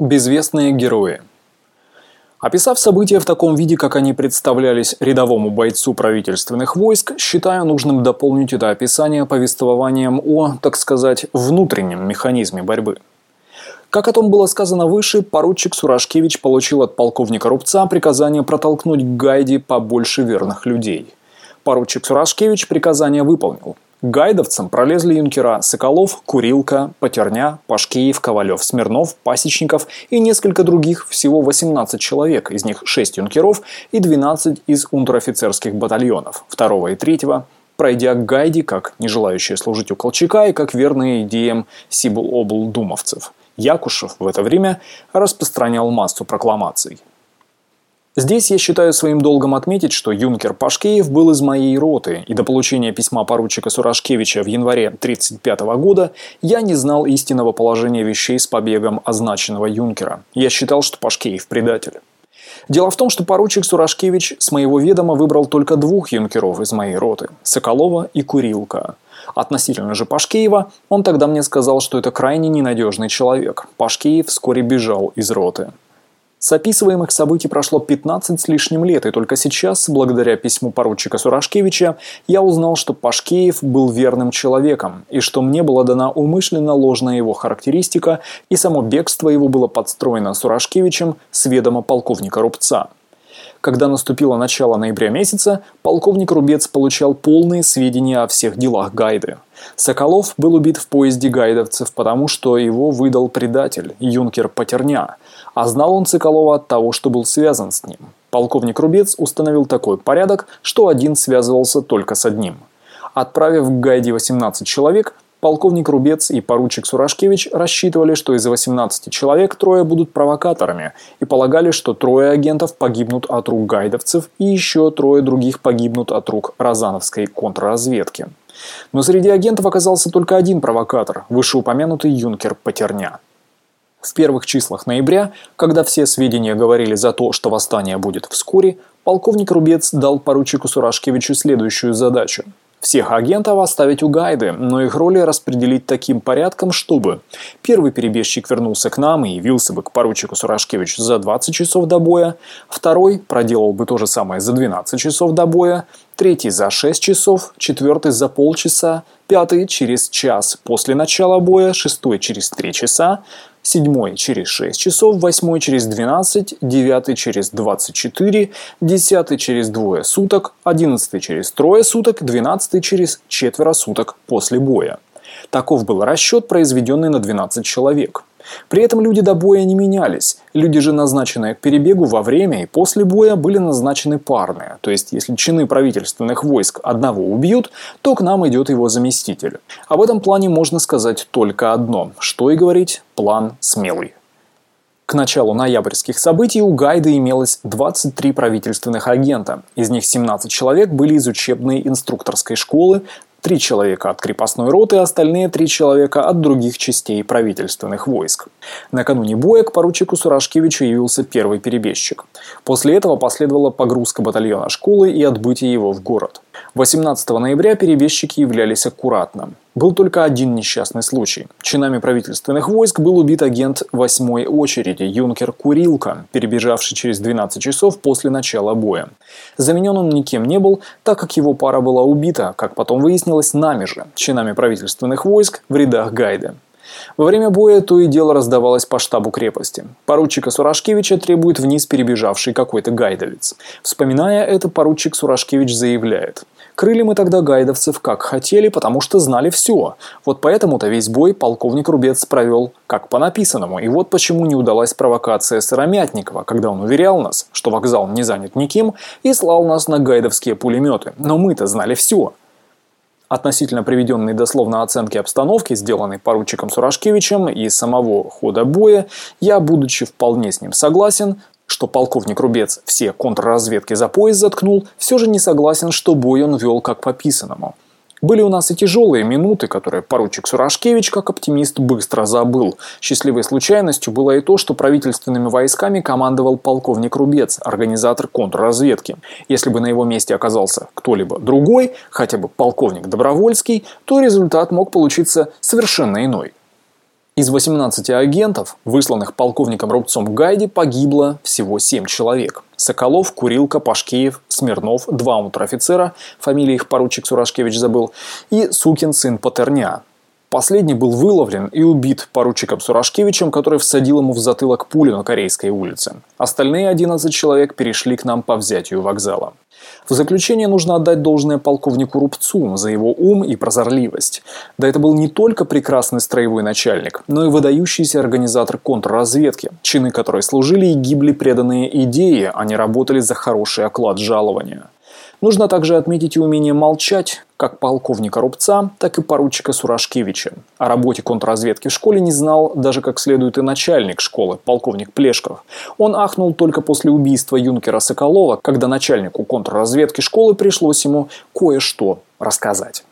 Безвестные герои Описав события в таком виде, как они представлялись рядовому бойцу правительственных войск, считаю нужным дополнить это описание повествованием о, так сказать, внутреннем механизме борьбы. Как о том было сказано выше, поручик Сурашкевич получил от полковника Рубца приказание протолкнуть к Гайде побольше верных людей. Поручик Сурашкевич приказание выполнил – гайдовцам пролезли юнкера Соколов, Курилка, Потерня, Пашкеев, Ковалев, Смирнов, Пасечников и несколько других, всего 18 человек, из них 6 юнкеров и 12 из унтер-офицерских батальонов, 2 и 3 пройдя к Гайде как не желающие служить у Колчака и как верные идеям Сибл-Обл-думовцев. Якушев в это время распространял массу прокламаций. Здесь я считаю своим долгом отметить, что юнкер Пашкеев был из моей роты, и до получения письма поручика Сурашкевича в январе 1935 года я не знал истинного положения вещей с побегом означенного юнкера. Я считал, что Пашкеев предатель. Дело в том, что поручик Сурашкевич с моего ведома выбрал только двух юнкеров из моей роты – Соколова и Курилка. Относительно же Пашкеева, он тогда мне сказал, что это крайне ненадежный человек. Пашкеев вскоре бежал из роты. С описываемых событий прошло 15 с лишним лет, и только сейчас, благодаря письму поручика Сурашкевича, я узнал, что Пашкеев был верным человеком, и что мне была дана умышленно ложная его характеристика, и само бегство его было подстроено Сурашкевичем с ведома полковника Рубца. Когда наступило начало ноября месяца, полковник Рубец получал полные сведения о всех делах Гайды. Соколов был убит в поезде гайдовцев, потому что его выдал предатель, юнкер Патерня – а знал он Соколова от того, что был связан с ним. Полковник Рубец установил такой порядок, что один связывался только с одним. Отправив к Гайде 18 человек, полковник Рубец и поручик Сурашкевич рассчитывали, что из 18 человек трое будут провокаторами и полагали, что трое агентов погибнут от рук гайдовцев и еще трое других погибнут от рук розановской контрразведки. Но среди агентов оказался только один провокатор, вышеупомянутый юнкер Патерня – в первых числах ноября, когда все сведения говорили за то, что восстание будет вскоре, полковник Рубец дал поручику Сурашкевичу следующую задачу – всех агентов оставить у Гайды, но их роли распределить таким порядком, чтобы первый перебежчик вернулся к нам и явился бы к поручику Сурашкевичу за 20 часов до боя, второй проделал бы то же самое за 12 часов до боя, третий за 6 часов, четвертый за полчаса, пятый через час после начала боя, шестой через 3 часа, седьмой через 6 часов, восьмой через 12, девятый через 24, десятый через двое суток, одиннадцатый через трое суток, двенадцатый через четверо суток после боя. Таков был расчет, произведенный на 12 человек. При этом люди до боя не менялись. Люди же, назначенные к перебегу во время и после боя, были назначены парные. То есть, если чины правительственных войск одного убьют, то к нам идет его заместитель. Об этом плане можно сказать только одно. Что и говорить, план смелый. К началу ноябрьских событий у Гайда имелось 23 правительственных агента. Из них 17 человек были из учебной инструкторской школы, Три человека от крепостной роты, остальные три человека от других частей правительственных войск. Накануне боя к поручику Сурашкевичу явился первый перебежчик. После этого последовала погрузка батальона школы и отбытие его в город. 18 ноября перебежчики являлись аккуратно. Был только один несчастный случай. Чинами правительственных войск был убит агент восьмой очереди, юнкер Курилка, перебежавший через 12 часов после начала боя. Заменен он никем не был, так как его пара была убита, как потом выяснилось, нами же, чинами правительственных войск в рядах Гайды. Во время боя то и дело раздавалось по штабу крепости. Поручика Сурашкевича требует вниз перебежавший какой-то гайдовец. Вспоминая это, поручик Сурашкевич заявляет. Крыли мы тогда гайдовцев как хотели, потому что знали все. Вот поэтому-то весь бой полковник Рубец провел как по написанному. И вот почему не удалась провокация Сыромятникова, когда он уверял нас, что вокзал не занят никем, и слал нас на гайдовские пулеметы. Но мы-то знали все. Относительно приведенной дословно оценки обстановки, сделанной поручиком Сурашкевичем и самого хода боя, я, будучи вполне с ним согласен, что полковник Рубец все контрразведки за пояс заткнул, все же не согласен, что бой он вел как по писанному. Были у нас и тяжелые минуты, которые поручик Сурашкевич, как оптимист, быстро забыл. Счастливой случайностью было и то, что правительственными войсками командовал полковник Рубец, организатор контрразведки. Если бы на его месте оказался кто-либо другой, хотя бы полковник Добровольский, то результат мог получиться совершенно иной. Из 18 агентов, высланных полковником Рубцом в Гайде, погибло всего 7 человек. Соколов, Курилка, Пашкеев, Смирнов, два унтер-офицера, фамилии их поручик Сурашкевич забыл, и сукин сын Патерня, Последний был выловлен и убит поручиком Сурашкевичем, который всадил ему в затылок пулю на Корейской улице. Остальные 11 человек перешли к нам по взятию вокзала. В заключение нужно отдать должное полковнику Рубцу за его ум и прозорливость. Да это был не только прекрасный строевой начальник, но и выдающийся организатор контрразведки, чины которой служили и гибли преданные идеи, а не работали за хороший оклад жалования. Нужно также отметить и умение молчать, как полковника Рубца, так и поручика Сурашкевича. О работе контрразведки в школе не знал даже как следует и начальник школы, полковник Плешков. Он ахнул только после убийства юнкера Соколова, когда начальнику контрразведки школы пришлось ему кое-что рассказать.